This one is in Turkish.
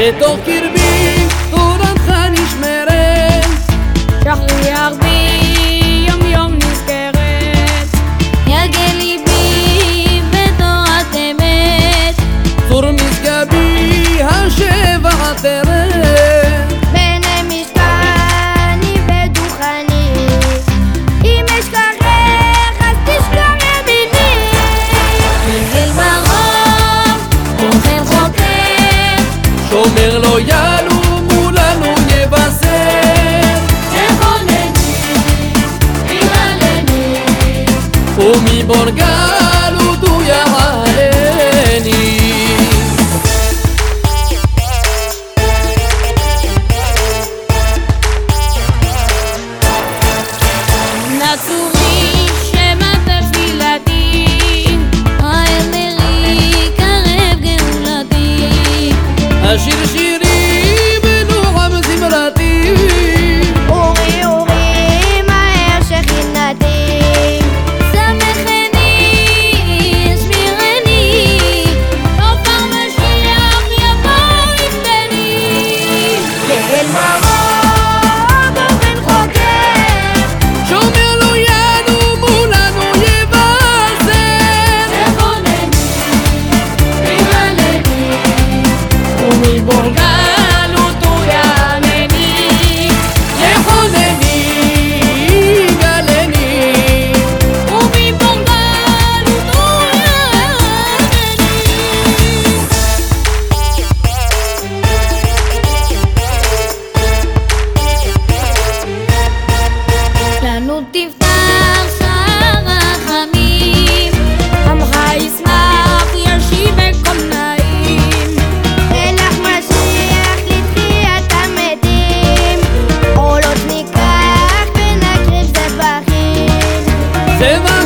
בתוך קרבי תורתך נשמרת שכוח בי royal Borgata se va.